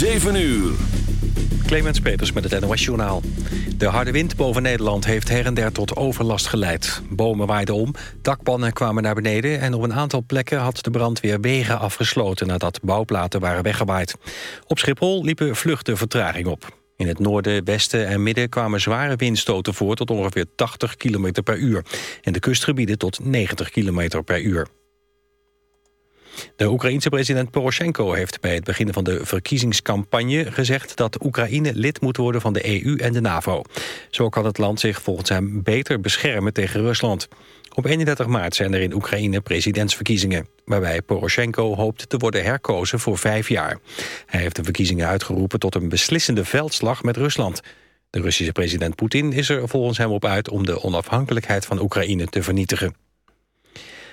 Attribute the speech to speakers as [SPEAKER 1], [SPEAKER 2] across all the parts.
[SPEAKER 1] 7 uur.
[SPEAKER 2] Clemens Peters met het NOS Journaal. De harde wind boven Nederland heeft her en der tot overlast geleid. Bomen waaiden om, dakpannen kwamen naar beneden... en op een aantal plekken had de brandweer wegen afgesloten... nadat bouwplaten waren weggewaaid. Op Schiphol liepen vluchten vertraging op. In het noorden, westen en midden kwamen zware windstoten voor... tot ongeveer 80 km per uur. En de kustgebieden tot 90 km per uur. De Oekraïense president Poroshenko heeft bij het beginnen van de verkiezingscampagne gezegd dat Oekraïne lid moet worden van de EU en de NAVO. Zo kan het land zich volgens hem beter beschermen tegen Rusland. Op 31 maart zijn er in Oekraïne presidentsverkiezingen... waarbij Poroshenko hoopt te worden herkozen voor vijf jaar. Hij heeft de verkiezingen uitgeroepen tot een beslissende veldslag met Rusland. De Russische president Poetin is er volgens hem op uit... om de onafhankelijkheid van Oekraïne te vernietigen.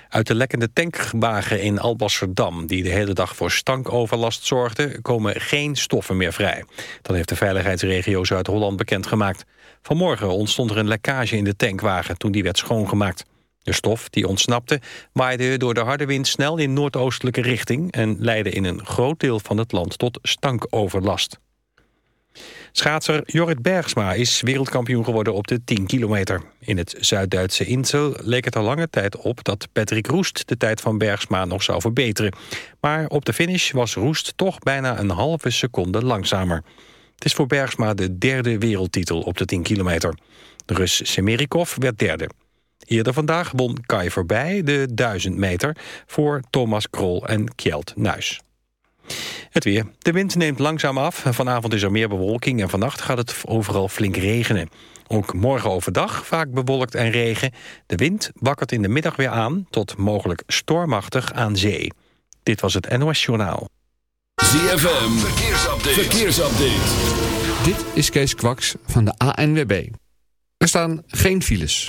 [SPEAKER 2] Uit de lekkende tankwagen in Alblasserdam... die de hele dag voor stankoverlast zorgde... komen geen stoffen meer vrij. Dat heeft de veiligheidsregio Zuid-Holland bekendgemaakt. Vanmorgen ontstond er een lekkage in de tankwagen... toen die werd schoongemaakt. De stof die ontsnapte waaide door de harde wind snel in noordoostelijke richting... en leidde in een groot deel van het land tot stankoverlast. Schaatser Jorrit Bergsma is wereldkampioen geworden op de 10 kilometer. In het Zuid-Duitse Insel leek het al lange tijd op dat Patrick Roest de tijd van Bergsma nog zou verbeteren. Maar op de finish was Roest toch bijna een halve seconde langzamer. Het is voor Bergsma de derde wereldtitel op de 10 kilometer. De Rus Semerikov werd derde. Eerder vandaag won Kai voorbij de 1000 meter voor Thomas Krol en Kjeld Nuis. Het weer. De wind neemt langzaam af. Vanavond is er meer bewolking en vannacht gaat het overal flink regenen. Ook morgen overdag vaak bewolkt en regen. De wind wakkert in de middag weer aan tot mogelijk stormachtig aan zee. Dit was het NOS Journaal.
[SPEAKER 1] ZFM, verkeersupdate. verkeersupdate.
[SPEAKER 3] Dit is Kees Kwaks van de ANWB. Er staan geen files.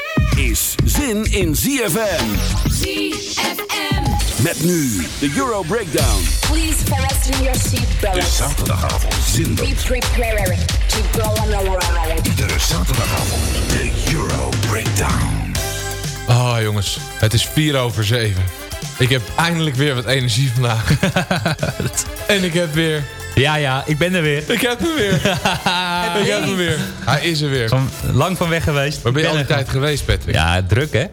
[SPEAKER 1] is zin in ZFM.
[SPEAKER 4] ZFM.
[SPEAKER 1] Met nu de Euro Breakdown.
[SPEAKER 5] Please fasten your
[SPEAKER 1] De
[SPEAKER 5] seatbelts.
[SPEAKER 1] zaterdagavond zinder.
[SPEAKER 5] Be prepared to go on a ride.
[SPEAKER 1] De zaterdagavond de Euro Breakdown.
[SPEAKER 6] Oh jongens, het is 4 over 7. Ik heb eindelijk weer wat energie vandaag. en ik heb weer...
[SPEAKER 7] Ja, ja, ik ben er weer.
[SPEAKER 6] Ik heb hem weer. ik heb hem weer. Hij is er weer.
[SPEAKER 7] Van, lang van weg geweest.
[SPEAKER 6] Waar ben je al die tijd geweest, Patrick?
[SPEAKER 7] Ja, druk hè.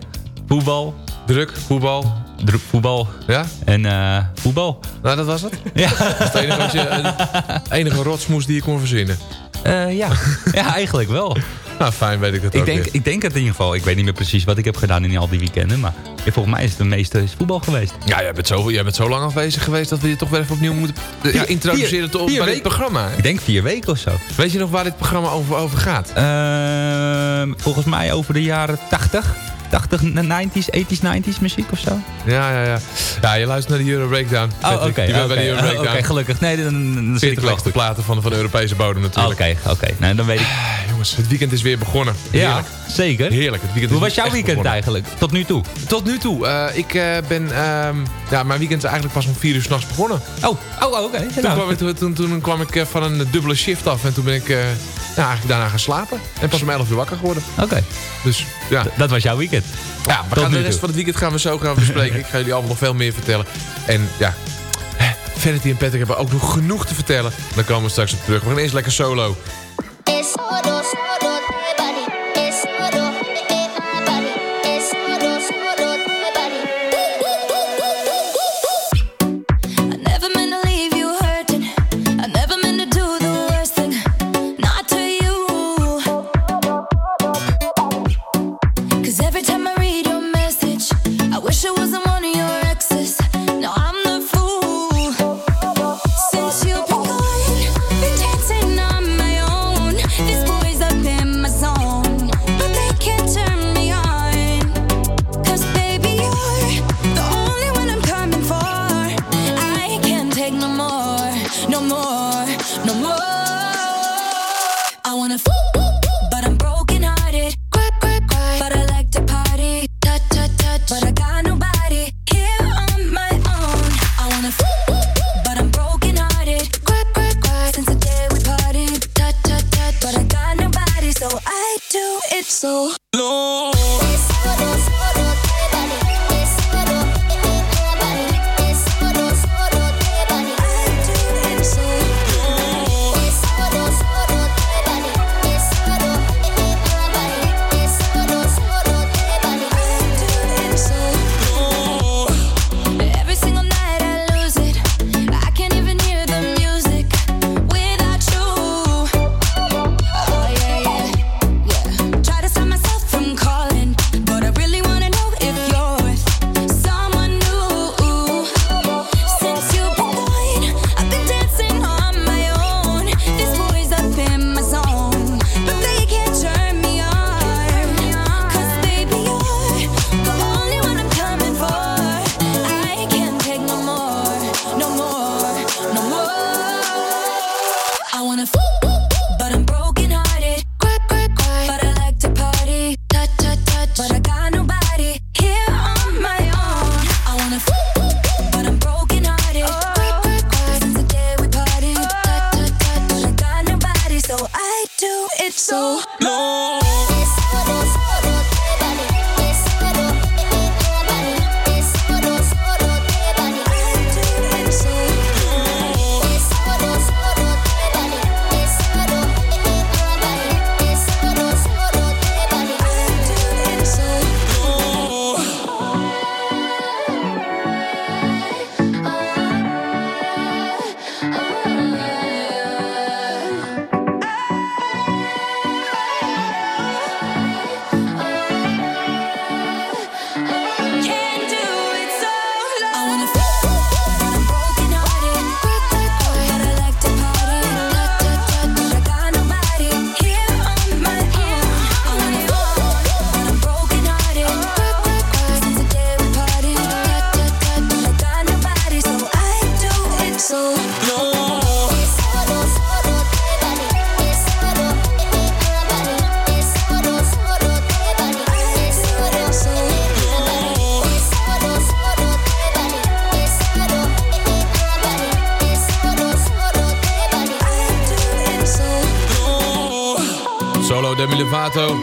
[SPEAKER 7] Voetbal.
[SPEAKER 6] Druk, voetbal.
[SPEAKER 7] dro- voetbal.
[SPEAKER 6] Ja?
[SPEAKER 7] En eh, voetbal.
[SPEAKER 6] Nou, dat was het?
[SPEAKER 7] Ja.
[SPEAKER 6] Dat is het je, enige rotsmoes die je kon verzinnen.
[SPEAKER 7] Eh, ja. ja, eigenlijk wel.
[SPEAKER 6] Nou, fijn weet ik dat
[SPEAKER 7] Ik
[SPEAKER 6] ook
[SPEAKER 7] denk,
[SPEAKER 6] weer.
[SPEAKER 7] ik denk het in ieder geval. Ik weet niet meer precies wat ik heb gedaan in al die weekenden. Maar volgens mij is het de meeste voetbal geweest.
[SPEAKER 6] Ja, jij bent, zo, jij bent zo lang afwezig geweest dat we je toch weer even opnieuw moeten eh, ja, introduceren
[SPEAKER 7] vier-
[SPEAKER 6] bij dit programma.
[SPEAKER 7] Ik denk vier weken of zo.
[SPEAKER 6] Weet je nog waar dit programma over, over gaat?
[SPEAKER 7] Ehm, volgens mij over de jaren 80. 80, 90s, 80s, 90s muziek of zo.
[SPEAKER 6] Ja, ja, ja. Ja, je luistert naar de Euro Breakdown.
[SPEAKER 7] Oh, oké.
[SPEAKER 6] Bij de
[SPEAKER 7] oké,
[SPEAKER 6] Euro Breakdown.
[SPEAKER 7] Oké, gelukkig. Nee, dan, dan, zit ik
[SPEAKER 6] 40
[SPEAKER 7] wel
[SPEAKER 6] lekste
[SPEAKER 7] goed.
[SPEAKER 6] platen van, van de Europese bodem natuurlijk.
[SPEAKER 7] Oké, oké. Nou, dan weet ik.
[SPEAKER 6] Ah, jongens, het weekend is weer begonnen.
[SPEAKER 7] Ja,
[SPEAKER 6] Heerlijk.
[SPEAKER 7] zeker.
[SPEAKER 6] Heerlijk. Het weekend
[SPEAKER 7] Hoe was jouw weekend
[SPEAKER 6] begonnen.
[SPEAKER 7] eigenlijk? Tot nu toe?
[SPEAKER 6] Tot nu toe. eh, ik eh, ben... ehm, ja, mijn weekend is eigenlijk pas om 4 uur s'nachts begonnen.
[SPEAKER 7] Oh, oh oké.
[SPEAKER 6] Toen,
[SPEAKER 7] Nou,
[SPEAKER 6] kwam ik, toen, toen, toen kwam ik eh, van een dubbele shift af. En toen ben ik eh, ja, eigenlijk daarna gaan slapen. En pas om 11 uur wakker geworden.
[SPEAKER 7] Oké,
[SPEAKER 6] Dus ja,
[SPEAKER 7] d- dat was jouw weekend.
[SPEAKER 6] ja we gaan de rest
[SPEAKER 7] toe.
[SPEAKER 6] van het weekend gaan we zo gaan bespreken. ik ga jullie allemaal nog veel meer vertellen. En ja, Vanity en Patrick hebben ook nog genoeg te vertellen. Daar komen we straks op terug. We gaan eerst lekker solo.
[SPEAKER 4] I
[SPEAKER 6] Lovato.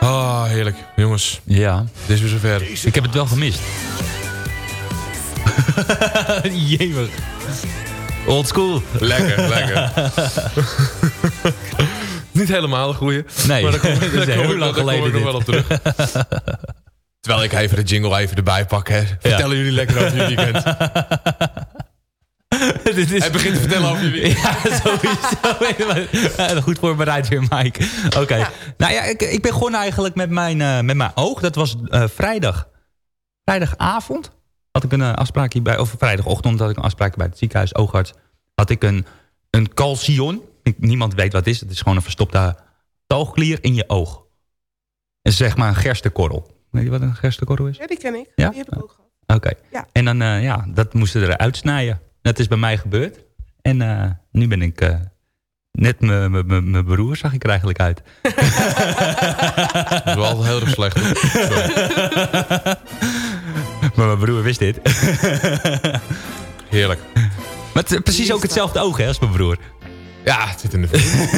[SPEAKER 6] Ah, heerlijk. Jongens,
[SPEAKER 7] Ja,
[SPEAKER 6] dit is weer zover.
[SPEAKER 7] ik heb het wel gemist. Jemig. Old school.
[SPEAKER 6] Lekker, lekker. Niet helemaal een goeie.
[SPEAKER 7] Nee,
[SPEAKER 6] maar daar kom,
[SPEAKER 7] dat is
[SPEAKER 6] daar
[SPEAKER 7] heel
[SPEAKER 6] ik,
[SPEAKER 7] lang
[SPEAKER 6] kom ik
[SPEAKER 7] geleden
[SPEAKER 6] nog wel op terug. Terwijl ik even de jingle even erbij pak. Hè. Vertellen jullie lekker over jullie weekend.
[SPEAKER 7] Dit is...
[SPEAKER 6] Hij begint te vertellen over jullie weekend.
[SPEAKER 7] Ja, sowieso. Goed voorbereid weer, Mike. Oké. Nou ja, ik, ik begon eigenlijk met mijn, eh, met mijn oog. Dat was eh, vrijdag. Vrijdagavond had ik een eh, afspraakje bij... Of vrijdagochtend had ik een afspraak bij het ziekenhuis oogarts. Had ik een, een calcion. Ik- Niemand weet wat het is. Het is gewoon een verstopte talgklier in je oog. En zeg maar een gerstekorrel. Weet je wat een gerstekorrel is?
[SPEAKER 8] Ja, die ken ik.
[SPEAKER 7] Ja?
[SPEAKER 8] Die heb ik ook gehad.
[SPEAKER 7] Oké.
[SPEAKER 8] Ja.
[SPEAKER 7] En dan, eh, ja, dat moesten er uitsnijden. Dat is bij mij gebeurd. En eh, nu ben ik... eh, net mijn- broer zag ik er eigenlijk uit.
[SPEAKER 6] Dat is wel heel erg slecht.
[SPEAKER 7] Maar mijn broer wist dit.
[SPEAKER 6] Heerlijk.
[SPEAKER 7] Maar het is precies ook hetzelfde oog hè, als mijn broer.
[SPEAKER 6] Ja, het zit in de film.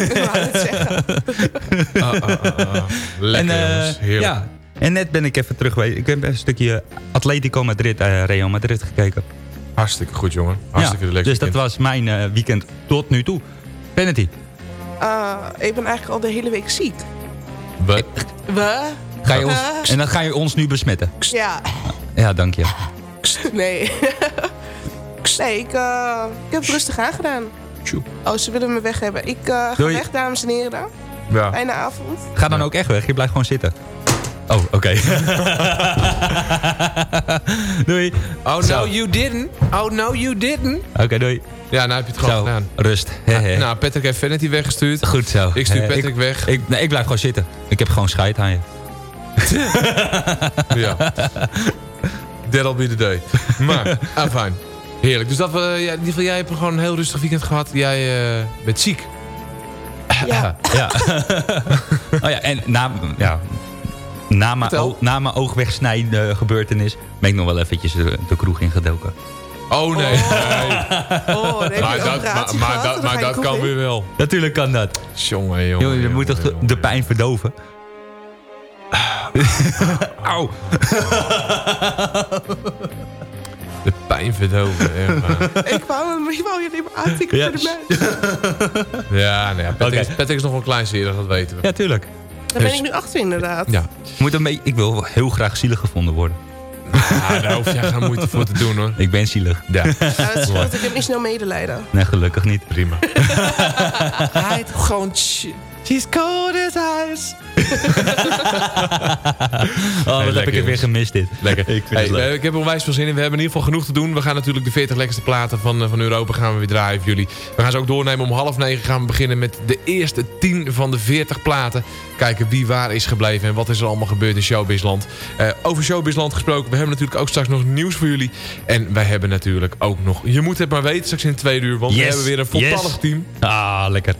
[SPEAKER 6] Ah, ah, ah. Lekker
[SPEAKER 7] en, eh,
[SPEAKER 6] jongens, heerlijk.
[SPEAKER 7] ja, en net ben ik even terug geweest. Ik heb een stukje Atletico Madrid, eh Real Madrid gekeken.
[SPEAKER 6] Hartstikke goed jongen. Hartstikke
[SPEAKER 7] Ja,
[SPEAKER 6] lekker
[SPEAKER 7] dus dat was mijn eh, weekend tot nu toe. Vanity.
[SPEAKER 8] Uh, ik ben eigenlijk al de hele week ziek.
[SPEAKER 6] We-
[SPEAKER 8] We?
[SPEAKER 7] Ga je ons,
[SPEAKER 8] Eh,
[SPEAKER 7] en dan ga je ons nu besmetten.
[SPEAKER 8] Ja,
[SPEAKER 7] Ja, dank je.
[SPEAKER 8] nee. nee, ik, eh, ik heb het rustig aangedaan. Oh, ze willen me weg hebben. Ik eh, ga
[SPEAKER 7] Doei.
[SPEAKER 8] weg, dames en heren.
[SPEAKER 6] Ja.
[SPEAKER 8] Fijne avond.
[SPEAKER 7] Ga dan ook echt weg. Je blijft gewoon zitten. Oh, oké. doei.
[SPEAKER 6] Oh,
[SPEAKER 7] Zo.
[SPEAKER 6] no you didn't. Oh, no you didn't.
[SPEAKER 7] Oké, doei.
[SPEAKER 6] Ja, nou heb je het gewoon
[SPEAKER 7] Zo,
[SPEAKER 6] gedaan.
[SPEAKER 7] rust. He, he.
[SPEAKER 6] Nou, Patrick heeft Vanity weggestuurd.
[SPEAKER 7] Goed zo.
[SPEAKER 6] Ik stuur Patrick weg.
[SPEAKER 7] Ik, nee, ik blijf gewoon zitten. Ik heb gewoon scheid aan je.
[SPEAKER 6] Ja. That'll be the day. Maar, ah, fijn. Heerlijk. Dus dat we, ja, in ieder geval, jij hebt gewoon een heel rustig weekend gehad. Jij eh, bent ziek.
[SPEAKER 8] Ja.
[SPEAKER 7] Ja. oh ja, en na, ja, na, mijn, na mijn oogwegsnijden gebeurtenis ben ik nog wel eventjes de, de kroeg ingedoken.
[SPEAKER 6] Oh nee. nee.
[SPEAKER 8] Oh, heb je
[SPEAKER 6] Maar
[SPEAKER 8] een
[SPEAKER 6] dat, maar, maar maar kan
[SPEAKER 8] in.
[SPEAKER 6] weer wel.
[SPEAKER 7] Natuurlijk kan dat.
[SPEAKER 6] Jongen, jongen.
[SPEAKER 7] Jongen, je moet toch de,
[SPEAKER 6] jongen,
[SPEAKER 7] de pijn verdoven? Auw.
[SPEAKER 6] De pijn verdoven.
[SPEAKER 8] Ik wou, ik wou je niet meer aantikken voor de meid.
[SPEAKER 6] Ja, nee, ja, Patrick, Patrick is nog wel kleinserig, dat weten we.
[SPEAKER 7] Ja, tuurlijk.
[SPEAKER 8] Daar ben ik nu achter inderdaad.
[SPEAKER 6] Ja.
[SPEAKER 7] Ik Moet een beetje, ik wil heel graag zielig gevonden worden.
[SPEAKER 6] Ah, daar hoef jij geen moeite voor te doen hoor.
[SPEAKER 7] Ik ben zielig.
[SPEAKER 6] Ja,
[SPEAKER 8] Ja, dat scheelt, ik heb niet snel medelijden.
[SPEAKER 7] Nee, gelukkig niet.
[SPEAKER 6] prima. Hij gewoon... She's cold as ice.
[SPEAKER 7] Oh, wat heb ik het weer gemist dit.
[SPEAKER 6] Lekker.
[SPEAKER 7] Ik vind
[SPEAKER 6] Hey,
[SPEAKER 7] het leuk.
[SPEAKER 6] ik heb er onwijs veel zin in. We hebben in ieder geval genoeg te doen. We gaan natuurlijk de 40 lekkerste platen van, eh, van Europa gaan we weer draaien voor jullie. We gaan ze ook doornemen. Om half negen gaan we beginnen met de eerste 10 van de 40 platen. Kijken wie waar is gebleven en wat is er allemaal gebeurd in Showbizland. Eh, over Showbizland gesproken. We hebben natuurlijk ook straks nog nieuws voor jullie. En wij hebben natuurlijk ook nog... Je moet het maar weten straks in twee uur. Want we hebben weer een voltallig
[SPEAKER 7] yes.
[SPEAKER 6] team.
[SPEAKER 7] Ah, lekker.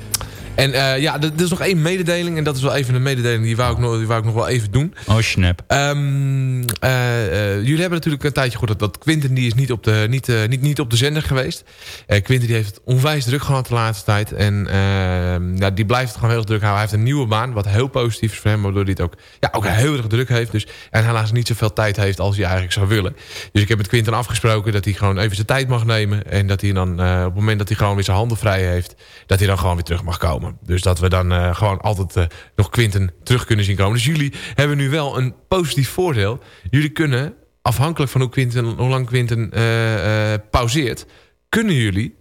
[SPEAKER 6] En eh, ja, er is nog één mededeling. En dat is wel even een mededeling die wou ik nog, die wou ik nog wel even doen.
[SPEAKER 7] Oh, snap.
[SPEAKER 6] Ehm, eh, eh, jullie hebben natuurlijk een tijdje gehoord dat, dat Quinten die is niet op de, niet, niet, niet op de zender geweest. Quinten die heeft het onwijs druk gehad de laatste tijd. En ehm, ja, die blijft het gewoon heel druk houden. Hij heeft een nieuwe baan, wat heel positief is voor hem. Waardoor hij het ook, ja, ook heel erg druk heeft. Dus, en helaas niet zoveel tijd heeft als hij eigenlijk zou willen. Dus ik heb met Quinten afgesproken dat hij gewoon even zijn tijd mag nemen. En dat hij dan op het moment dat hij gewoon weer zijn handen vrij heeft... dat hij dan gewoon weer terug mag komen. Dus dat we dan eh, gewoon altijd eh, nog Quinten terug kunnen zien komen. Dus jullie hebben nu wel een positief voordeel. Jullie kunnen, afhankelijk van hoe, Quinten, hoe lang Quinten eh, eh, pauzeert... kunnen jullie,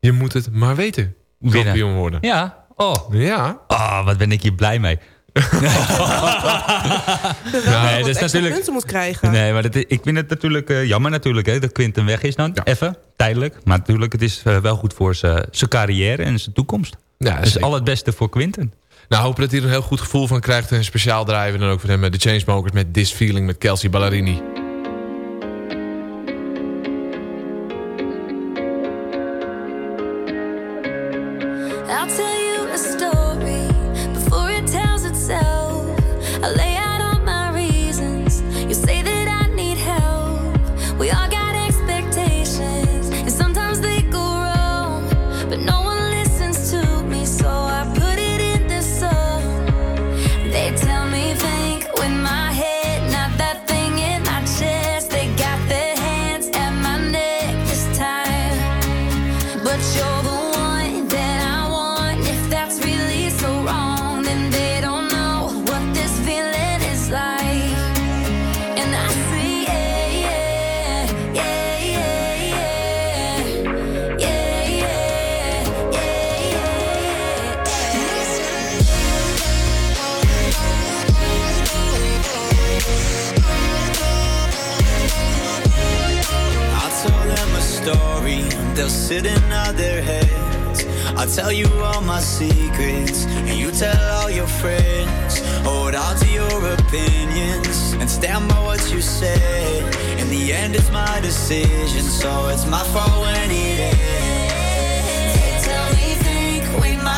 [SPEAKER 6] je moet het maar weten,
[SPEAKER 7] Winnen.
[SPEAKER 6] kampioen worden.
[SPEAKER 7] Ja. Oh.
[SPEAKER 6] Ja.
[SPEAKER 7] Ah, wat ben ik hier blij mee. Nee,
[SPEAKER 8] je
[SPEAKER 7] dat is natuurlijk-
[SPEAKER 8] moet krijgen.
[SPEAKER 7] Nee, maar dat, is- ik vind het natuurlijk eh, jammer natuurlijk hè, dat Quinten weg is dan. Even, tijdelijk. Maar natuurlijk, het is wel goed voor zijn zijn carrière en zijn toekomst.
[SPEAKER 6] Ja,
[SPEAKER 7] dus al het beste voor Quinten.
[SPEAKER 6] Nou, hopen dat hij er een heel goed gevoel van krijgt. En speciaal draaien we dan ook voor hem eh, de Chainsmokers met This Feeling met Kelsey Ballerini.
[SPEAKER 4] I'll tell you all my
[SPEAKER 9] secrets, and you tell all your friends. Hold on to your opinions and stand by what you said. In the end, it's my decision, so it's my fault when it ends. They tell me think with my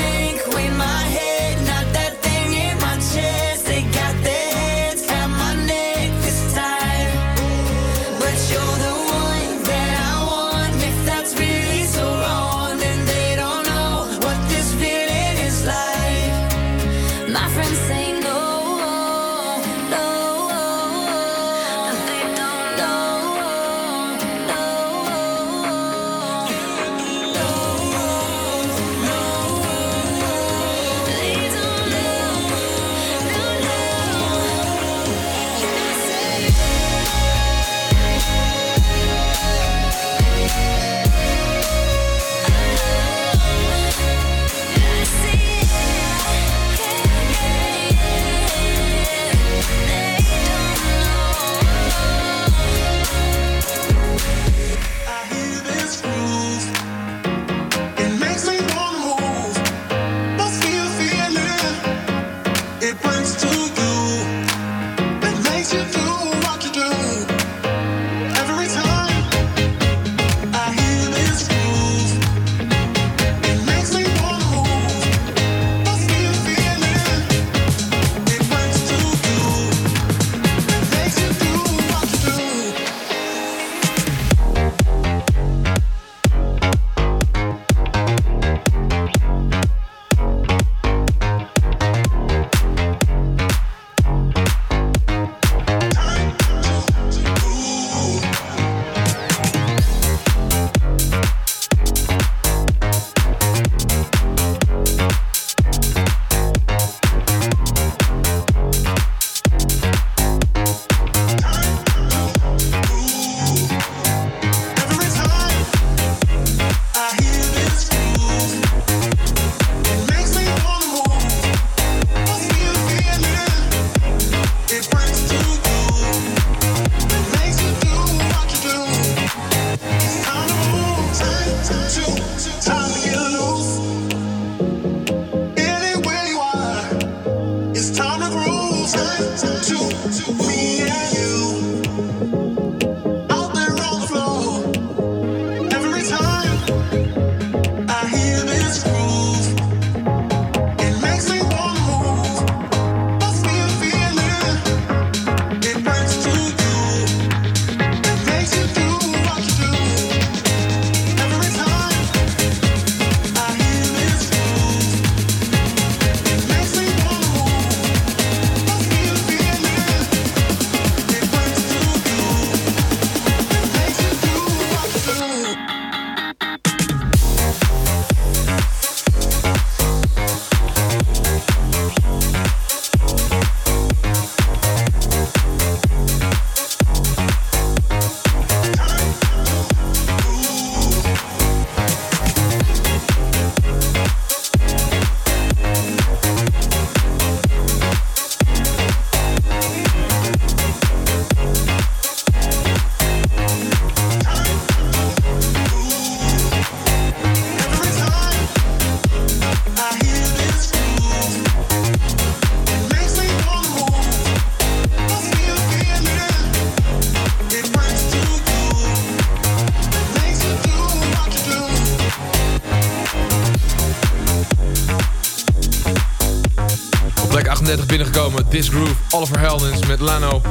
[SPEAKER 6] 38 binnengekomen. This Groove, Oliver Heldens met Lano.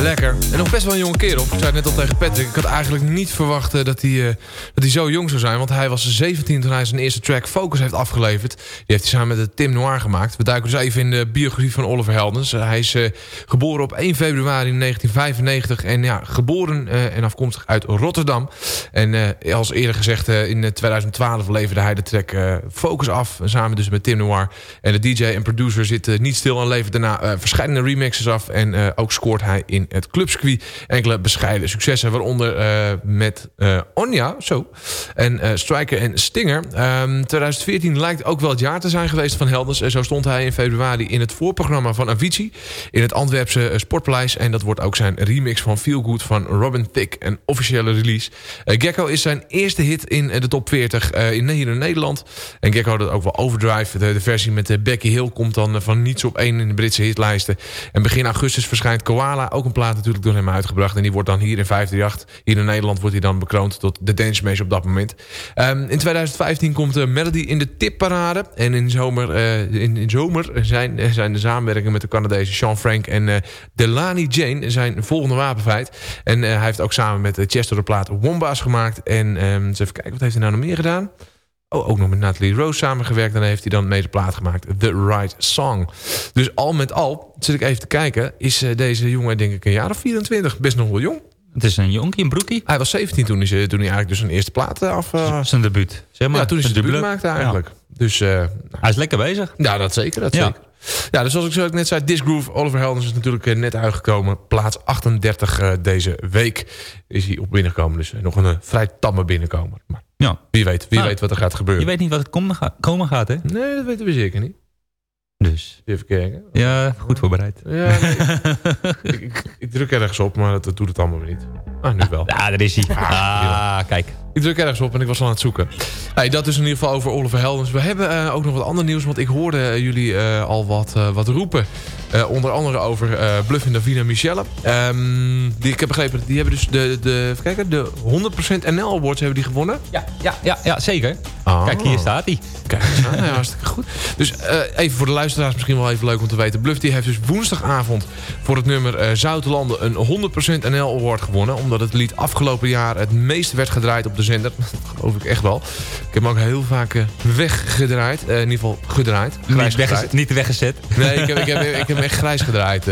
[SPEAKER 6] Lekker. En nog best wel een jonge kerel. Ik zei net al tegen Patrick. Ik had eigenlijk niet verwacht eh, dat, hij, eh, dat hij zo jong zou zijn. Want hij was 17 toen hij zijn eerste track Focus heeft afgeleverd. Die heeft hij samen met Tim Noir gemaakt. We duiken dus even in de biografie van Oliver Heldens. Hij is eh, geboren op 1 februari 1995. En ja, geboren eh, en afkomstig uit Rotterdam. En eh, als eerder gezegd, in eh, 2012 leverde hij de track Focus af. Samen dus met Tim Noir. En de DJ en producer zit eh, niet stil en levert daarna verschillende remixes af. En ook scoort hij in het clubscircuit enkele bescheiden successen. Waaronder met Onja, zo. En Striker en Stinger. Ehm, 2014 lijkt ook wel jaar te zijn geweest van Helders. En zo stond hij in februari in het voorprogramma van Avicii. In het Antwerpse eh, Sportpaleis. En dat wordt ook zijn remix van Feel Good van Robin Thicke. Een officiële release. Eh, Gecko is zijn eerste hit in eh, de top 40 eh, in, hier in Nederland. En Gecko het ook wel Overdrive. De, versie met Becky Hill komt dan van niets op één in de Britse hitlijsten. En begin augustus verschijnt Koala. Ook een plaat natuurlijk door hem uitgebracht. En die wordt dan hier in 538. Hier in Nederland wordt hij dan bekroond tot de dance op dat moment. Ehm, in 2015 komt de Melody in de tipparade. En in zomer, eh, in, in zomer zijn, eh, zijn de samenwerkingen met de Canadese Sean Frank en eh, Delani Jane zijn volgende wapenfeit. En hij heeft ook samen met Chester de plaat Womba's gemaakt. En ehm, eens even kijken, wat heeft hij nou nog meer gedaan? Oh, ook nog met Natalie Rose samengewerkt. En heeft hij dan mee de plaat gemaakt. The Right Song. Dus al met al, zit ik even te kijken... is deze jongen denk ik een jaar of 24. Best nog wel jong.
[SPEAKER 7] Het is een jonkie, een broekie.
[SPEAKER 6] Hij was 17 toen hij, toen hij eigenlijk dus zijn eerste plaat eh, af... eh,
[SPEAKER 7] Zijn debuut. Zeg maar.
[SPEAKER 6] ja, toen hij zijn debuut maakte eigenlijk. Dus eh,
[SPEAKER 7] Hij is lekker bezig.
[SPEAKER 6] ja, dat zeker. Dat
[SPEAKER 7] Ja.
[SPEAKER 6] zeker. Ja, dus zoals ik zo net zei, Disgroove, Oliver Heldens is natuurlijk net uitgekomen. Plaats 38 eh, deze week is hij op binnengekomen. Dus nog een vrij tamme binnenkomer. Maar
[SPEAKER 7] Ja.
[SPEAKER 6] wie weet, wie
[SPEAKER 7] Ah,
[SPEAKER 6] weet wat er gaat gebeuren.
[SPEAKER 7] Je weet niet wat het komen, komen gaat, hè?
[SPEAKER 6] Nee, dat weten we zeker niet.
[SPEAKER 7] Dus.
[SPEAKER 6] Even kijken.
[SPEAKER 7] Ja, goed voorbereid.
[SPEAKER 6] Ja, nee. ik, ik, ik druk ergens op, maar dat, dat doet het allemaal weer niet. Ah, nu wel.
[SPEAKER 7] Ja, daar is hij. Ah, kijk.
[SPEAKER 6] Ik druk ergens op en ik was al aan het zoeken. Hey, dat is in ieder geval over Oliver Heldens. We hebben eh, ook nog wat ander nieuws, want ik hoorde eh, jullie eh, al wat, wat roepen. Onder andere over Bluff en Davina Michelle. Ehm, die, ik heb begrepen, die hebben dus de, de, even kijken, de 100% NL Awards hebben die gewonnen.
[SPEAKER 7] Ja, ja, ja, ja zeker.
[SPEAKER 6] Ah.
[SPEAKER 7] Kijk, hier staat hij.
[SPEAKER 6] Kijk ja, hartstikke goed. Dus eh, even voor de luisteraars misschien wel even leuk om te weten. Bluff die heeft dus woensdagavond voor het nummer Zoutelanden een 100% NL Award gewonnen. Omdat het lied afgelopen jaar het meest werd gedraaid op de zender. Dat geloof ik echt wel. Ik heb hem ook heel vaak eh, weggedraaid. In ieder geval gedraaid. Grijs
[SPEAKER 7] Niet,
[SPEAKER 6] gedraaid.
[SPEAKER 7] niet weggezet.
[SPEAKER 6] Nee, ik heb, ik, heb, ik heb hem echt grijs gedraaid.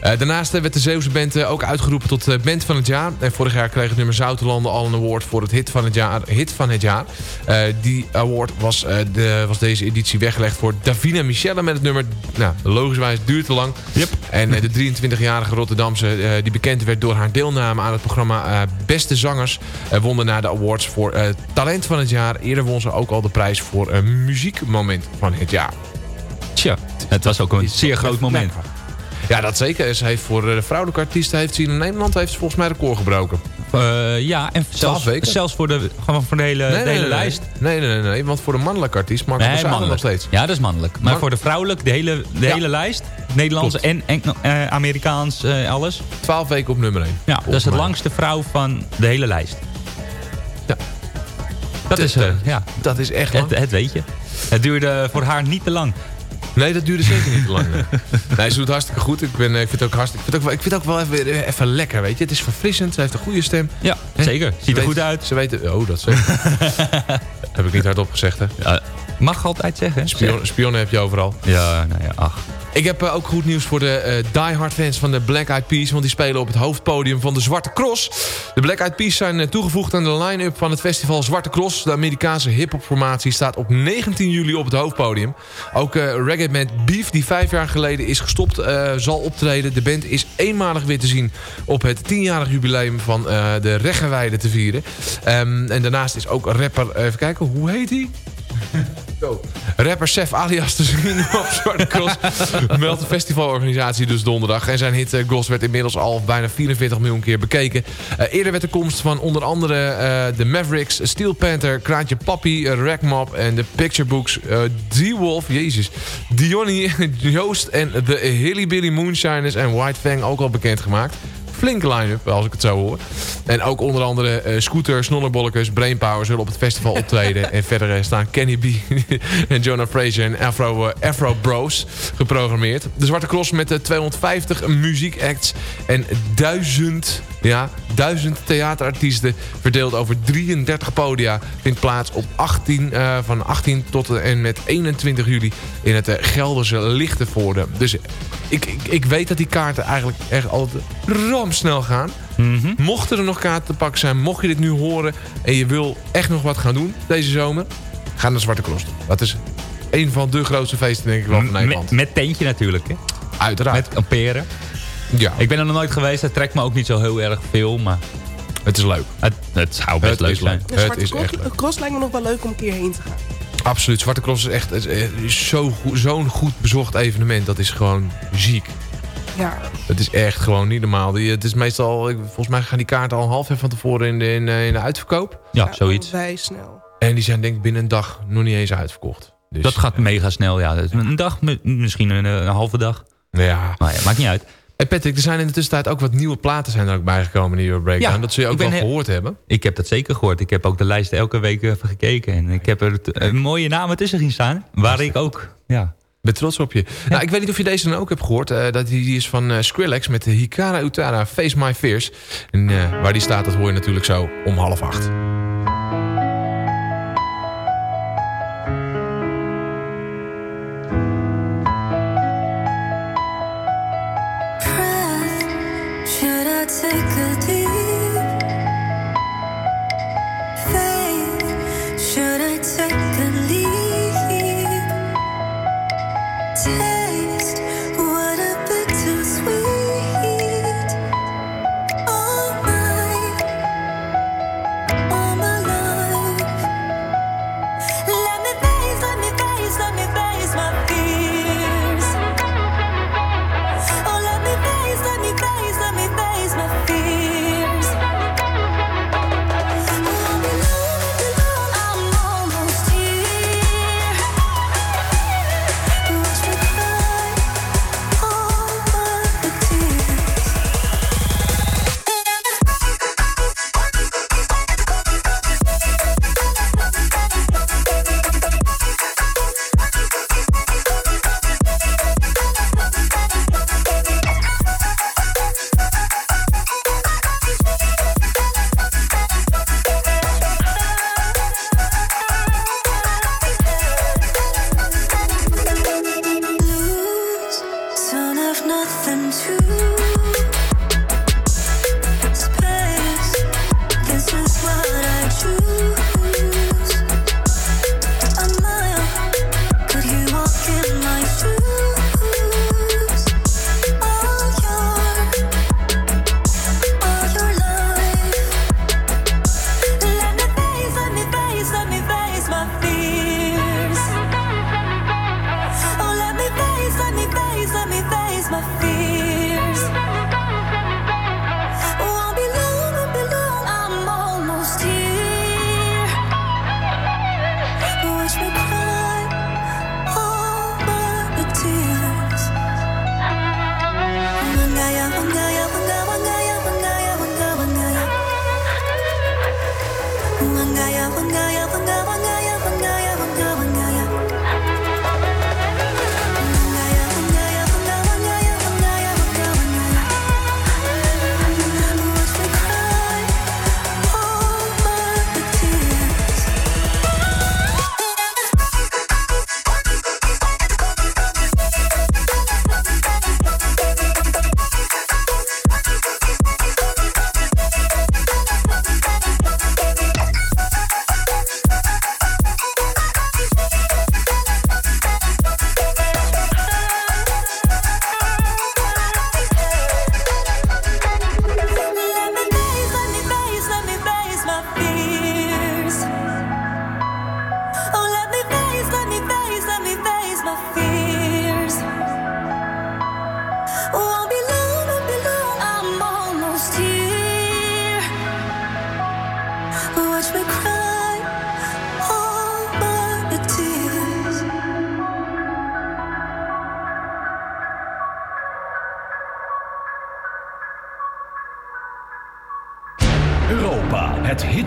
[SPEAKER 6] daarnaast werd de Zeeuwse band ook uitgeroepen tot band van het jaar. En vorig jaar kreeg het nummer Zoutelanden al een award voor het hit van het jaar. Hit van het jaar. Die award was, eh, de, was deze editie weggelegd voor Davina Michelle met het nummer... Nou, logischwijs duurt te lang.
[SPEAKER 7] Yep.
[SPEAKER 6] En eh, de 23-jarige Rotterdamse, eh, die bekend werd door haar deelname aan het programma Beste Zangers... won daarna de awards voor Talent van het jaar. Eerder won ze ook al de prijs voor eh, Muziekmoment van het jaar.
[SPEAKER 7] Tja, het was ook een zeer groot moment.
[SPEAKER 6] Ja, dat zeker. Ze heeft voor de vrouwelijke artiesten heeft ze in Nederland heeft ze volgens mij record gebroken.
[SPEAKER 7] Eh, ja, en zelfs, zelfs voor de, gewoon voor de hele, de hele lijst.
[SPEAKER 6] Nee, nee, nee, nee, want voor de mannelijke artiest Marco
[SPEAKER 7] Nee,
[SPEAKER 6] Borsato nog steeds.
[SPEAKER 7] Ja, dat is mannelijk. Maar voor de vrouwelijk, de hele, de
[SPEAKER 6] Ja.
[SPEAKER 7] hele lijst. Nederlands en, en eh, Amerikaans, eh, alles.
[SPEAKER 6] 12 weken op nummer 1.
[SPEAKER 7] Ja, dat is de langste vrouw van de hele lijst.
[SPEAKER 6] Ja.
[SPEAKER 7] Dat is, eh, ja,
[SPEAKER 6] Dat is echt lang.
[SPEAKER 7] het, het weet je. Het duurde voor haar niet te lang.
[SPEAKER 6] Nee, dat duurde zeker niet te lang. Nee, nee ze doet hartstikke goed. Ik, ben, eh, ik vind het ook hartstikke. Ik vind het ook, wel- ik vind het ook wel even, even lekker, weet je. Het is verfrissend. Ze heeft een goede stem.
[SPEAKER 7] Ja, zeker.
[SPEAKER 6] Ze
[SPEAKER 7] Ziet er
[SPEAKER 6] weet-
[SPEAKER 7] goed uit.
[SPEAKER 6] Ze weten. Oh, dat zeker. heb ik niet hardop gezegd, hè?
[SPEAKER 7] Ja, mag altijd zeggen.
[SPEAKER 6] Spion, spionnen heb je overal.
[SPEAKER 7] Ja, nou ja, ach.
[SPEAKER 6] Ik heb eh, ook goed nieuws voor de eh diehard fans van de Black Eyed Peas. Want die spelen op het hoofdpodium van de Zwarte Cross. De Black Eyed Peas zijn eh, toegevoegd aan de line-up van het festival Zwarte Cross. De Amerikaanse hip-hop formatie staat op 19 juli op het hoofdpodium. Ook reggae band Beef, die vijf jaar geleden is gestopt, zal optreden. De band is eenmalig weer te zien op het 10-jarig jubileum van de Reggeweide te vieren. Ehm, en daarnaast is ook rapper, even kijken, hoe heet hij? Go. Rapper Sef alias zien op Zwarte Cross meldt de festivalorganisatie dus donderdag. En zijn hit eh, Ghost werd inmiddels al bijna 44 miljoen keer bekeken. Eh, eerder werd de komst van onder andere eh, de Mavericks, Steel Panther, Kraantje Papi, uh, Rackmop en de Picture Books, eh D-Wolf, jezus, Diony, Joost en de Hilly Billy Moonshiners en White Fang ook al bekendgemaakt. Flinke line-up, als ik het zo hoor. En ook onder andere eh, Scooter, Snollerbolletjes, Brainpower zullen op het festival optreden. en verder eh, staan Kenny B en Jonah Fraser en Afro, eh, Afro Bros geprogrammeerd. De Zwarte Cross met de 250 muziekacts en 1000, ja, 1000 theaterartiesten verdeeld over 33 podia vindt plaats op 18, eh, van 18 tot en met 21 juli in het eh, Gelderse Lichtenvoorde. Dus ik, ik, ik weet dat die kaarten eigenlijk echt altijd ramsnel gaan. Mochten er nog kaarten te pakken zijn, mocht je dit nu horen en je wil echt nog wat gaan doen deze zomer, ga naar Zwarte Cross. Dat is een van de grootste feesten denk ik wel van Nederland.
[SPEAKER 7] Met, met tentje natuurlijk, hè?
[SPEAKER 6] Uiteraard.
[SPEAKER 7] Met kamperen.
[SPEAKER 6] Ja.
[SPEAKER 7] Ik ben er nog nooit geweest. Het trekt me ook niet zo heel erg veel, maar...
[SPEAKER 6] Het is leuk.
[SPEAKER 7] Het, het zou best
[SPEAKER 6] Het
[SPEAKER 7] leuk
[SPEAKER 6] is
[SPEAKER 7] zijn.
[SPEAKER 6] Het
[SPEAKER 8] Zwarte
[SPEAKER 6] is
[SPEAKER 8] Cross-
[SPEAKER 6] echt leuk.
[SPEAKER 8] Cross lijkt me nog wel leuk om een keer heen te gaan.
[SPEAKER 6] Absoluut. Zwarte Cross is echt eh, is zo goed- zo'n goed bezocht evenement. Dat is gewoon ziek.
[SPEAKER 8] Ja.
[SPEAKER 6] Het is echt gewoon niet normaal. Die, het is meestal, volgens mij gaan die kaarten al half even van tevoren in de, in, de- in de uitverkoop.
[SPEAKER 7] Ja, zoiets.
[SPEAKER 8] Wij snel.
[SPEAKER 6] En die zijn denk ik binnen een dag nog niet eens uitverkocht. Dus,
[SPEAKER 7] Dat gaat mega snel, ja. Is Een dag, mi- misschien een, een halve dag.
[SPEAKER 6] Ja.
[SPEAKER 7] Maar ja, maakt niet uit.
[SPEAKER 6] Hey Patrick, er zijn in de tussentijd ook wat nieuwe platen zijn er ook bijgekomen in Euro Breakdown. dat zul je ook wel gehoord hebben.
[SPEAKER 7] Ik heb dat zeker gehoord. Ik heb ook de lijst elke week even gekeken. En ik heb er eh, mooie namen tussen zien staan. Waar ik ook, ja...
[SPEAKER 6] Ben trots op je. Nou, ik weet niet of je deze dan ook hebt gehoord. eh, dat die, die is van eh, Skrillex met de Hikara Utara Face My Fears. En eh, waar die staat, dat hoor je natuurlijk zo om half acht.
[SPEAKER 9] Into.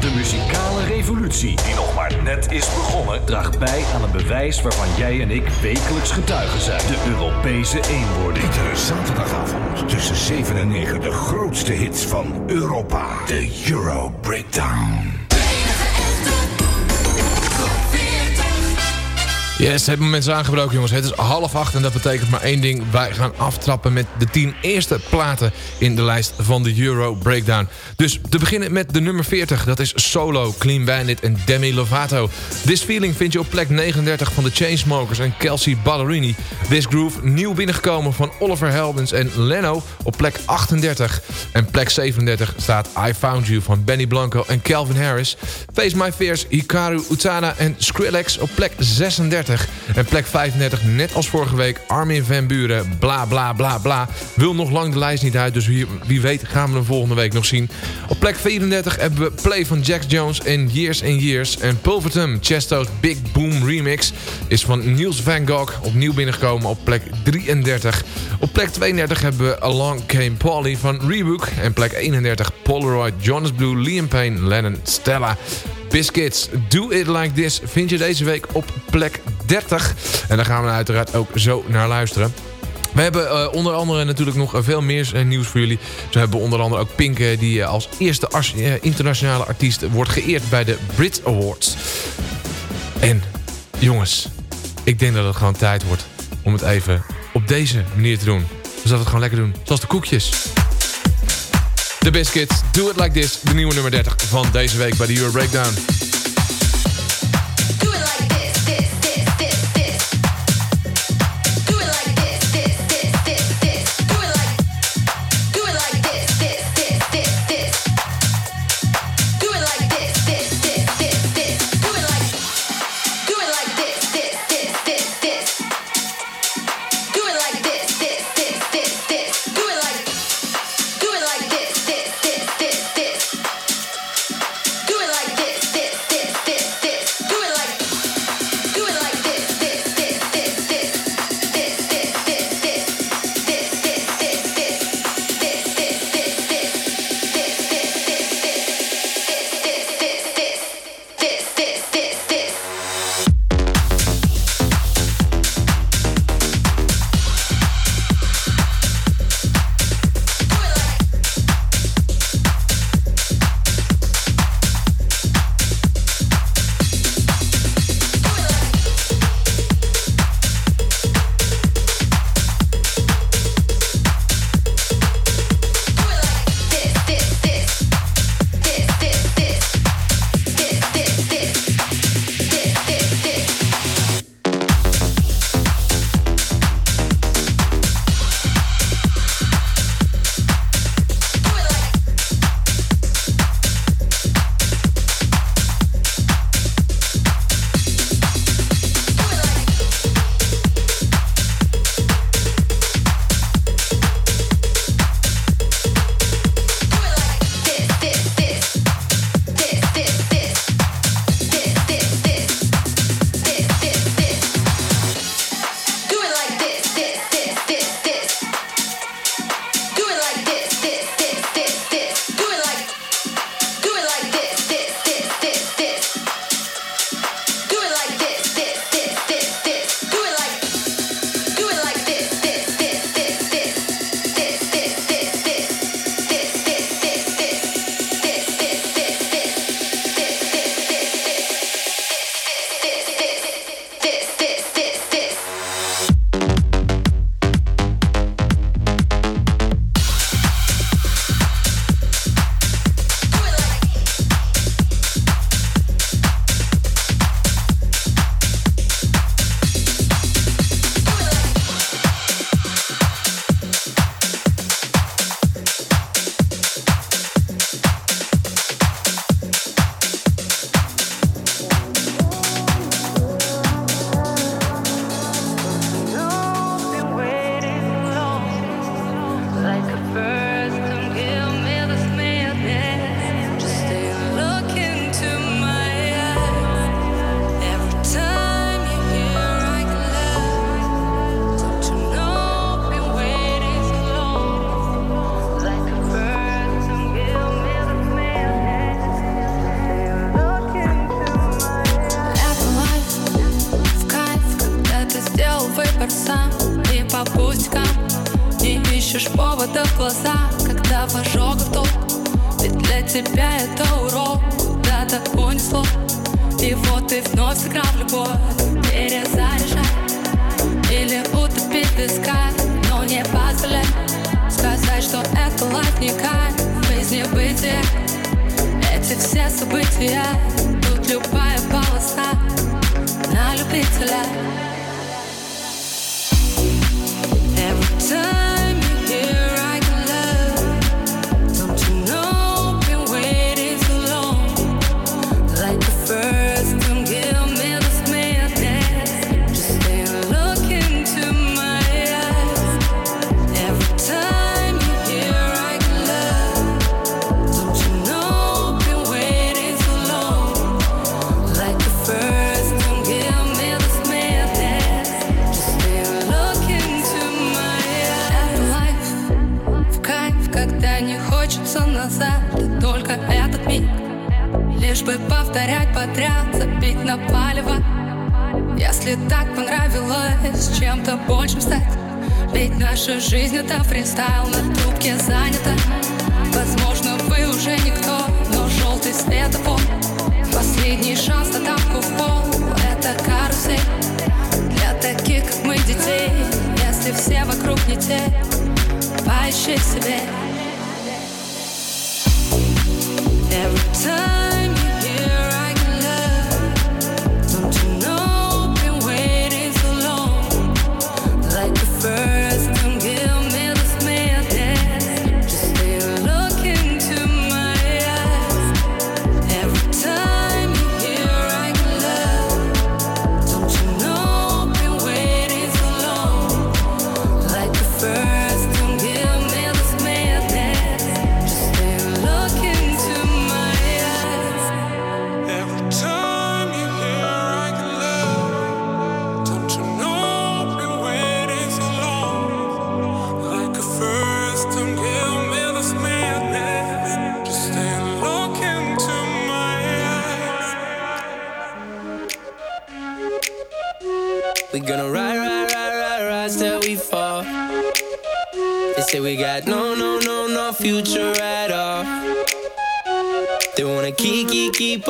[SPEAKER 10] De muzikale revolutie, die nog maar net is begonnen, draagt bij aan een bewijs waarvan jij en ik wekelijks getuigen zijn. De Europese eenwording.
[SPEAKER 11] Iedere zaterdagavond tussen 7 en 9 de grootste hits van Europa. De Euro Breakdown.
[SPEAKER 6] Yes, het moment is aangebroken jongens. Het is half acht en dat betekent maar één ding. Wij gaan aftrappen met de tien eerste platen in de lijst van de Euro Breakdown. Dus te beginnen met de nummer 40. Dat is Solo, Clean Bandit en Demi Lovato. This Feeling vind je op plek 39 van de Chainsmokers en Kelsey Ballerini. This Groove nieuw binnengekomen van Oliver Heldens en Leno op plek 38. En plek 37 staat I Found You van Benny Blanco en Calvin Harris. Face My Fears, Hikaru Utana en Skrillex op plek 36. En plek 35, net als vorige week, Armin van Buren, bla bla bla bla. Wil nog lang de lijst niet uit, dus wie, wie weet gaan we hem volgende week nog zien. Op plek 34 hebben we Play van Jack Jones en Years and Years. En Pulvertum, Chesto's Big Boom Remix, is van Niels van Gogh opnieuw binnengekomen op plek 33. Op plek 32 hebben we Along Came Polly van Rebook. En plek 31 Polaroid, Jonas Blue, Liam Payne, Lennon, Stella. Biscuits, Do It Like This vind je deze week op plek 30. En daar gaan we uiteraard ook zo naar luisteren. We hebben uh, onder andere natuurlijk nog veel meer uh, nieuws voor jullie. Zo hebben onder andere ook Pink... Die als eerste internationale artiest wordt geëerd bij de Brit Awards. En jongens, ik denk dat het gewoon tijd wordt om het even op deze manier te doen. Dus dat we het gewoon lekker doen. Zoals de koekjes. The Biscuits, Do It Like This, de nieuwe nummer 30 van deze week bij de Euro Breakdown.
[SPEAKER 4] się, baj się. Every time.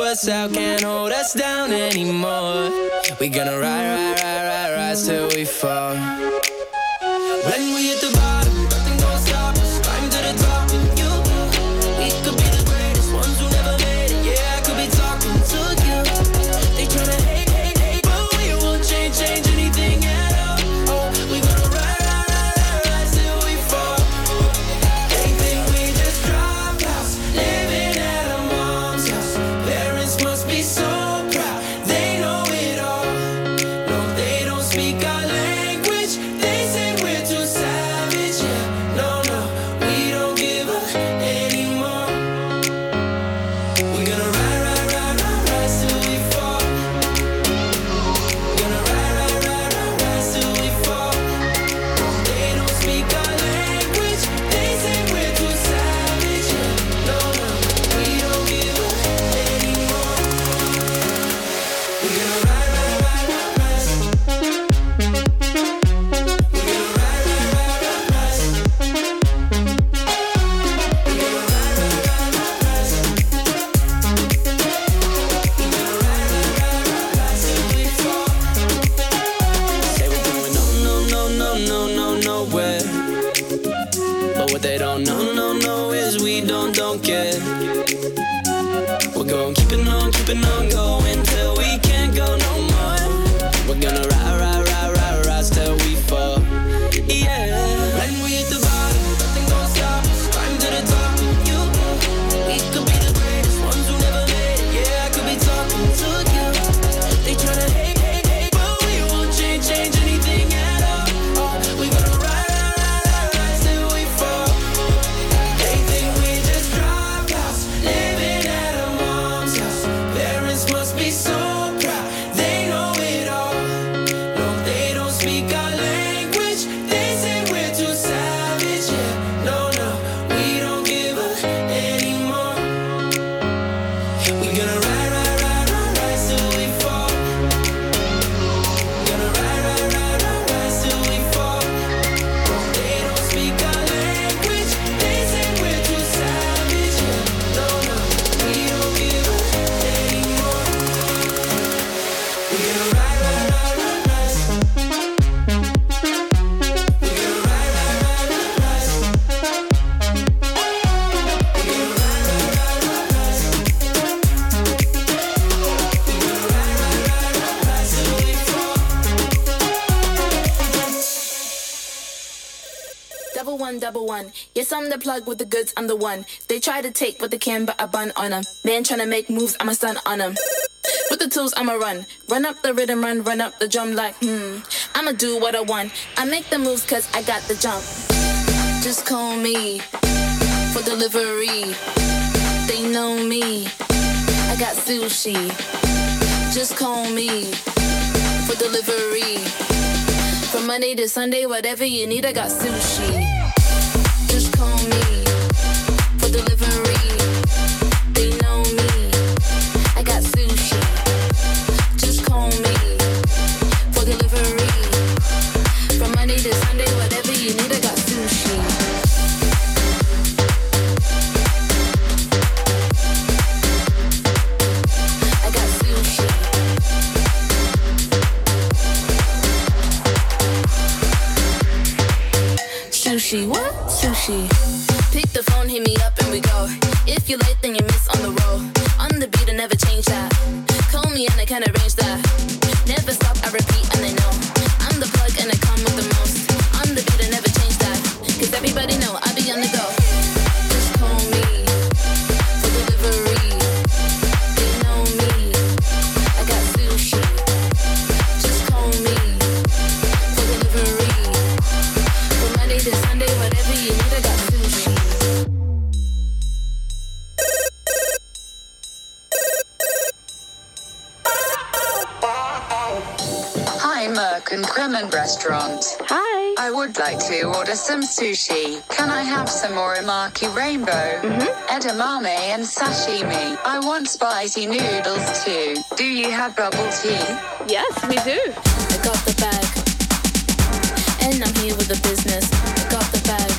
[SPEAKER 12] us out, can't hold us down anymore. We gonna ride, ride, ride, ride, rise till we fall.
[SPEAKER 13] Yes, I'm the plug with the goods, I'm the one. They try to take what they can, but I bun on them. Man trying to make moves, I'm a stun on them. With the tools, I'ma run. Run up the rhythm, run, run up the drum like, hmm. I'ma do what I want. I make the moves cause I got the jump. Just call me for delivery. They know me. I got sushi. Just call me for delivery. From Monday to Sunday, whatever you need, I got sushi. Just call me for delivery. If you late, then you miss on the roll. On the beat, I never change that. Call me and I can arrange that. Never stop, I repeat, and they know. I'm the plug and I come with the most. On the beat, I never change that. Cause everybody know I be on the go. Just call me for delivery. They know me. I got sushi. Just call me for delivery. From Monday to Sunday, whatever you need, I got
[SPEAKER 14] Merck and Kremen Restaurant. Hi. I would like to order some sushi. Can I have some orimaki rainbow, mm-hmm. edamame, and sashimi? I want spicy noodles too. Do you have bubble tea?
[SPEAKER 13] Yes, we do. I got the bag. And I'm here with the business. I got the bag.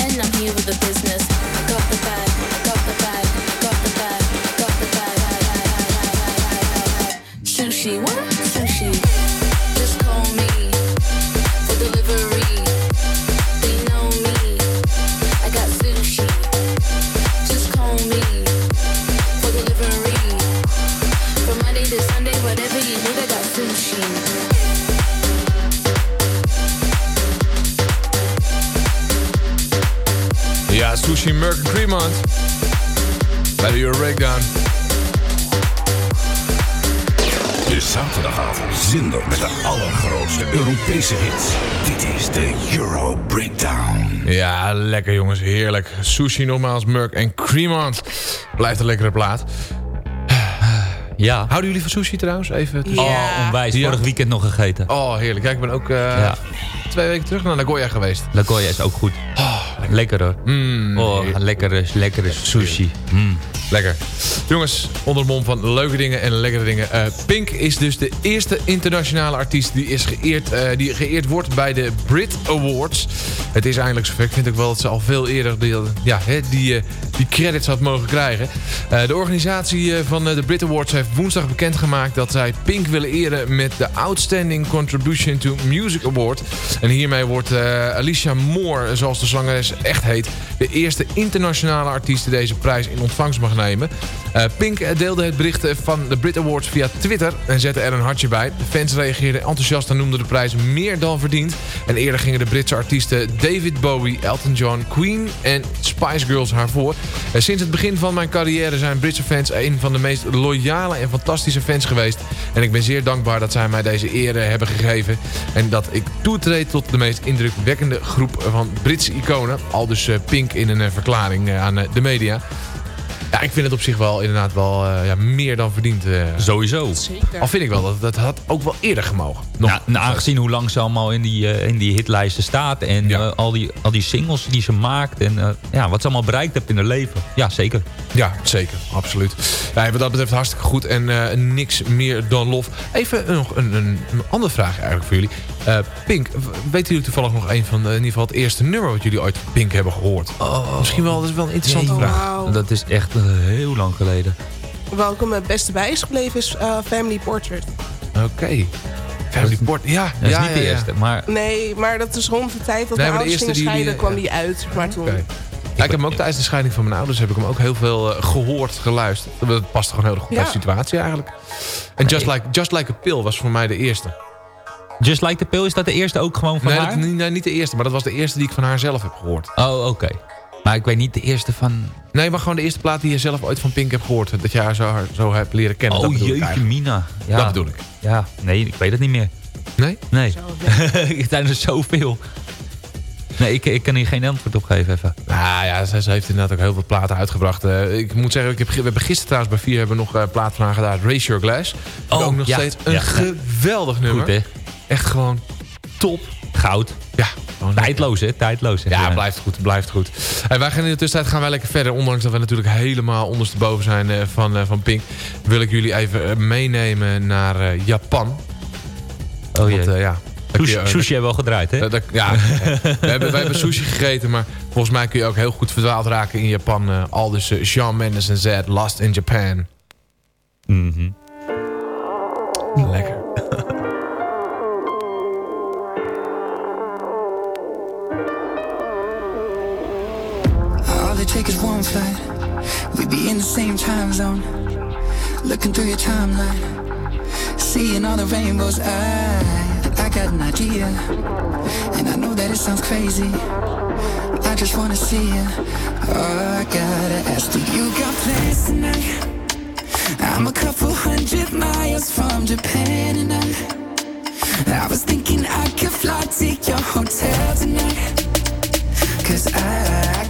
[SPEAKER 13] And I'm here with the business. I got the bag. I got the bag. I got the bag. I got the bag. Sushi, what? Sushi.
[SPEAKER 6] Ja, Sushi Merc en Cremant. Bij de Euro Breakdown.
[SPEAKER 11] De zaterdagavond zender met de allergrootste Europese hits. Dit is de Euro Breakdown.
[SPEAKER 6] Ja, lekker jongens, heerlijk. Sushi nogmaals, Merc en Cremant. Blijft een lekkere plaat.
[SPEAKER 7] Ja.
[SPEAKER 6] Houden jullie van sushi trouwens? Even tussen-
[SPEAKER 7] Oh, onwijs. Vorig weekend nog gegeten.
[SPEAKER 6] Oh, heerlijk. Kijk, ik ben ook eh, twee weken terug naar Nagoya geweest.
[SPEAKER 7] Nagoya is ook goed. Lekker hoor. oh, lekkere, lekkere sushi. Mm.
[SPEAKER 6] Lekker. Jongens, onder de mom van leuke dingen en lekkere dingen. Eh, Pink is dus de eerste internationale artiest die, is geëerd, eh, die geëerd wordt bij de Brit Awards. Het is eindelijk zover. Ik vind ook wel dat ze al veel eerder die, ja, die, eh, die credits had mogen krijgen. De organisatie van de Brit Awards heeft woensdag bekendgemaakt dat zij Pink willen eren met de Outstanding Contribution to Music Award. En hiermee wordt Alicia Moore, zoals de zangeres echt heet, de eerste internationale artiest die deze prijs in ontvangst mag nemen. Eh, Pink deelde het bericht eh, van de Brit Awards via Twitter en zette er een hartje bij. De fans reageerden enthousiast en noemden de prijs meer dan verdiend. En eerder gingen de Britse artiesten David Bowie, Elton John, Queen en Spice Girls haar voor. Eh, sinds het begin van mijn carrière zijn Britse fans een van de meest loyale en fantastische fans geweest. En ik ben zeer dankbaar dat zij mij deze eer hebben gegeven. En dat ik toetreed tot de meest indrukwekkende groep van Britse iconen. Al dus Pink in een verklaring aan de media. Ja, ik vind het op zich wel inderdaad wel eh, ja, meer dan verdiend. eh.
[SPEAKER 7] Sowieso.
[SPEAKER 8] Zeker.
[SPEAKER 6] Al vind ik wel dat dat had ook wel eerder gemogen. Nog.
[SPEAKER 7] Ja, nou, aangezien hoe lang ze allemaal in die, eh, in die hitlijsten staat. En eh, al, die, al die singles die ze maakt. En eh, ja, wat ze allemaal bereikt heeft in haar leven. Ja, zeker.
[SPEAKER 6] Ja, zeker. Absoluut. Ja, wat dat betreft hartstikke goed. En eh, niks meer dan lof. Even nog een, een, een andere vraag eigenlijk voor jullie. Eh, Pink, weten jullie toevallig nog een van de, in ieder geval het eerste nummer wat jullie ooit van Pink hebben gehoord? Misschien wel, dat is wel een interessante vraag.
[SPEAKER 8] Wauw.
[SPEAKER 7] Dat is echt eh, heel lang geleden.
[SPEAKER 8] Welke me het beste bij is gebleven is eh, Family Portrait.
[SPEAKER 6] Oké. Family Port, ja.
[SPEAKER 7] Dat is
[SPEAKER 6] ja,
[SPEAKER 7] niet de
[SPEAKER 6] ja.
[SPEAKER 7] eerste, maar...
[SPEAKER 8] Nee, maar dat is rond de tijd dat
[SPEAKER 6] Nee,
[SPEAKER 8] ouders gingen
[SPEAKER 6] die
[SPEAKER 8] scheiden,
[SPEAKER 6] jullie,
[SPEAKER 8] kwam die uit. Maar toen...
[SPEAKER 6] Ja, ik heb hem ook tijdens de scheiding van mijn ouders heb ik hem ook heel veel eh, gehoord, geluisterd. Dat past gewoon heel erg goed bij de situatie eigenlijk. En Just Like, Just like a Pill was voor mij de eerste.
[SPEAKER 7] Just Like the Pill, is dat de eerste ook gewoon van
[SPEAKER 6] Nee,
[SPEAKER 7] haar?
[SPEAKER 6] dat, nee, niet de eerste, maar dat was de eerste die ik van haar zelf heb gehoord.
[SPEAKER 7] Oh, oké. Maar ik weet niet de eerste van...
[SPEAKER 6] Nee, maar gewoon de eerste plaat die je zelf ooit van Pink hebt gehoord. Dat je haar zo, zo hebt leren kennen. dat
[SPEAKER 7] Oh, jeetje mina. Ja.
[SPEAKER 6] Dat bedoel ik.
[SPEAKER 7] Ja, nee, ik weet het niet meer.
[SPEAKER 6] Nee?
[SPEAKER 7] Nee. Er zijn er zoveel. Nee, ik, ik kan hier geen antwoord op geven even.
[SPEAKER 6] Nou ja, ze, ze heeft inderdaad ook heel veel platen uitgebracht. Eh, ik moet zeggen, ik heb, we hebben gisteren trouwens bij vier hebben we nog eh plaat van haar gedaan. Raise Your Glass.
[SPEAKER 7] Oh,
[SPEAKER 6] ook nog
[SPEAKER 7] ja,
[SPEAKER 6] steeds een
[SPEAKER 7] ja.
[SPEAKER 6] geweldig nummer.
[SPEAKER 7] Goed, hè?
[SPEAKER 6] Echt gewoon top.
[SPEAKER 7] Goud.
[SPEAKER 6] Ja.
[SPEAKER 7] Tijdloos, hè? Tijdloos.
[SPEAKER 6] Ja,
[SPEAKER 7] je.
[SPEAKER 6] blijft goed, blijft goed. En wij gaan in de tussentijd gaan wij lekker verder. Ondanks dat we natuurlijk helemaal ondersteboven zijn eh, van, eh, van Pink. Wil ik jullie even eh, meenemen naar Japan.
[SPEAKER 7] Oh jee.
[SPEAKER 6] Want, ja,
[SPEAKER 7] Sushi,
[SPEAKER 6] je,
[SPEAKER 7] sushi hebben we al gedraaid, hè?
[SPEAKER 6] ja, we hebben, wij hebben sushi gegeten, maar volgens mij kun je ook heel goed verdwaald raken in Japan. eh, al dus Shawn Mendes en Z, Lost in Japan.
[SPEAKER 7] Mhm.
[SPEAKER 6] Lekker.
[SPEAKER 15] One flight. We'd be in the same time zone. Looking through your timeline. Seeing all the rainbows. I, I got an idea. And I know that it sounds crazy. I just wanna see you. Oh, I gotta ask, do you got plans tonight? I'm a couple hundred miles from Japan and I, I was thinking I could fly to your hotel tonight. Cause I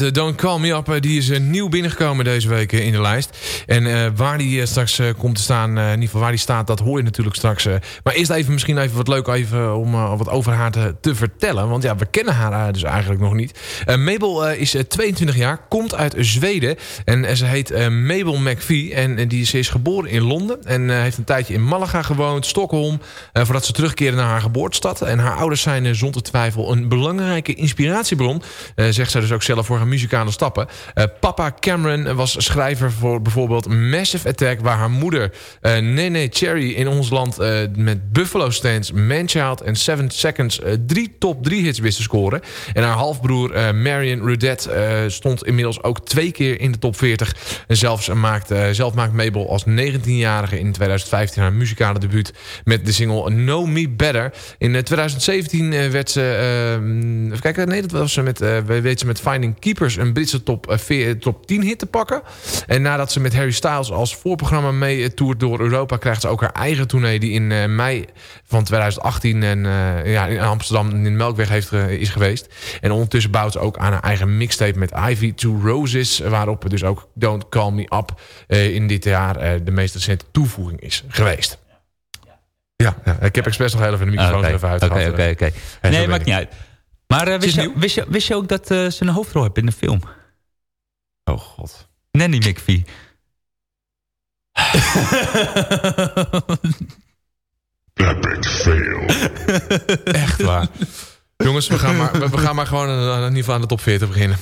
[SPEAKER 6] De Don't Call Me Up. Eh, Die is eh, nieuw binnengekomen deze week eh, in de lijst. En eh, waar die eh, straks eh, komt te staan, in ieder geval waar die staat, dat hoor je natuurlijk straks. Maar eerst even misschien even wat leuk even, om wat over haar te, te vertellen. Want ja, we kennen haar dus eigenlijk nog niet. Mabel is eh, 22 jaar, komt uit Zweden. En ze heet Mabel McVie. En, die, ze is geboren in Londen. En heeft een tijdje in Malaga gewoond, Stockholm. voordat ze terugkeerde naar haar geboortestad. En haar ouders zijn zonder twijfel een belangrijke inspiratiebron. zegt ze dus ook zelf voor haar muzikale stappen. Papa Cameron was schrijver voor bijvoorbeeld Massive Attack... waar haar moeder eh, Nene Cherry in ons land eh, met Buffalo Stance... Manchild en Seven Seconds eh, drie top drie hits wist te scoren. En haar halfbroer Marion Rudette stond inmiddels ook twee keer in de top 40. En zelfs maakt, zelf maakt Mabel als 19-jarige in 2015 haar muzikale debuut... met de single Know Me Better. In eh, 2017 eh, werd ze... eh, even kijken, nee, dat was ze met, weet ze met Finding Keepers... een Britse top, top 10 hit te pakken. En nadat ze met Harry Styles als voorprogramma mee eh, toert door Europa... krijgt ze ook haar eigen tournee die in eh, mei van 2018... En, eh, ja, in Amsterdam in de Melkweg heeft, is geweest. En ondertussen bouwt ze ook aan haar eigen mixtape met Ivy to Roses... waarop dus ook Don't Call Me Up in dit jaar de meest recente toevoeging is geweest. Ja, ja, ik heb expres nog heel even de microfoon even uit
[SPEAKER 7] Oké, oké, oké. Nee, maakt niet uit. Maar
[SPEAKER 6] is
[SPEAKER 7] wist, je, wist, je, wist je ook dat ze een hoofdrol heeft in de film?
[SPEAKER 6] Oh god.
[SPEAKER 7] Nanny McVie.
[SPEAKER 11] Epic fail.
[SPEAKER 6] Echt waar. Jongens, we gaan maar, we- gaan maar gewoon eh, in ieder geval aan de top 40 beginnen.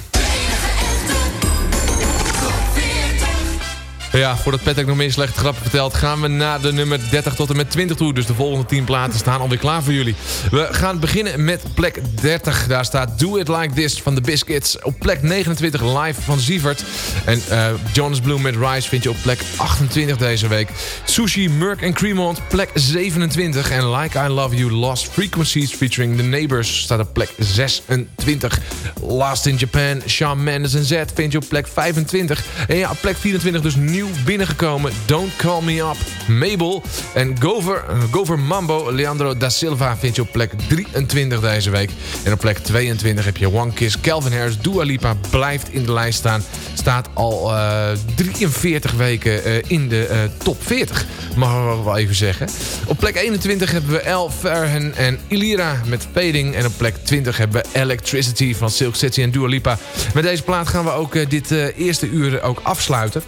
[SPEAKER 6] Ja, voordat Patrick nog meer slechte grappen vertelt... gaan we naar de nummer 30 tot en met 20 toe. Dus de volgende 10 platen staan alweer klaar voor jullie. We gaan beginnen met plek 30. Daar staat Do It Like This van The Biscuits. Op plek 29 live van Sievert. En eh, Jonas Blue met Rise vind je op plek 28 deze week. Sushi, Merck en Cremont, plek 27. En Like I Love You, Lost Frequencies featuring The Neighbors... staat op plek 26. Last in Japan, Shawn Mendes en Z vind je op plek 25. En ja, op plek 24 dus nieuw binnengekomen. Don't Call Me Up, Mabel. En Gover, Gover Mambo, Leandro da Silva vind je op plek 23 deze week. En op plek 22 heb je One Kiss, Calvin Harris, Dua Lipa blijft in de lijst staan. Staat al eh, 43 weken eh, in de eh, top 40, mag ik wel even zeggen. Op plek 21 hebben we El Verhen en Ilira met Fading. En op plek 20 hebben we Electricity van Silk City en Dua Lipa. Met deze plaat gaan we ook eh, dit eh, eerste uur ook afsluiten.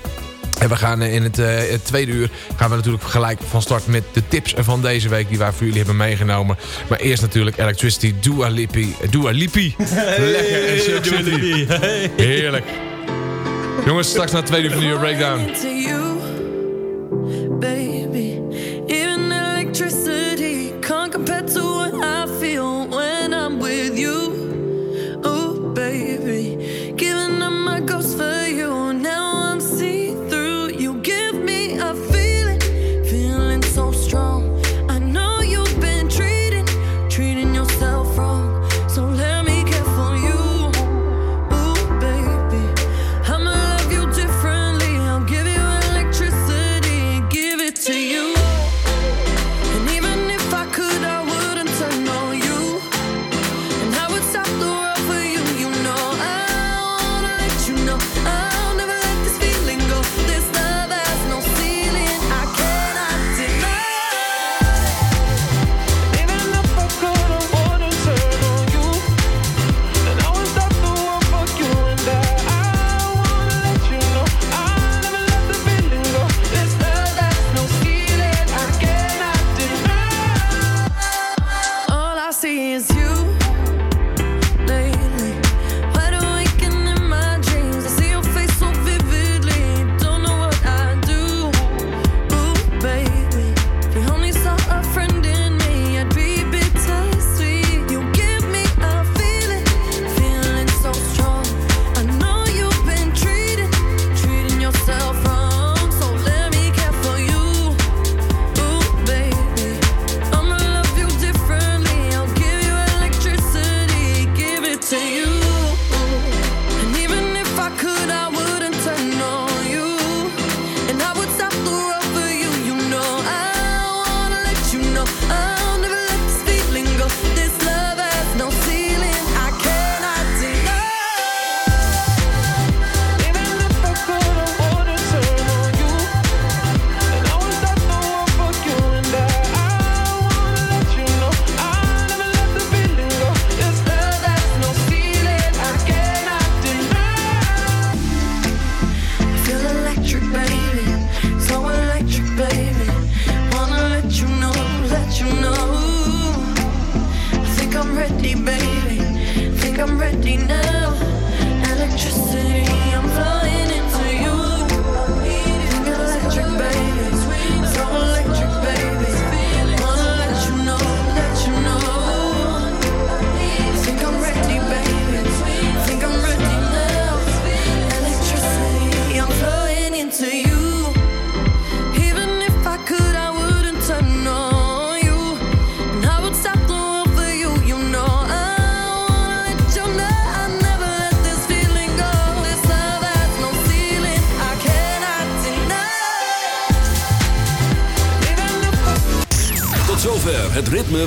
[SPEAKER 6] En we gaan eh, in het, eh, het tweede uur gaan we natuurlijk gelijk van start met de tips van deze week die wij voor jullie hebben meegenomen. Maar eerst natuurlijk Electricity, Dua Lipi. Dua Lipi. Lekker en Silk. Heerlijk. Jongens, straks na het tweede uur van de breakdown.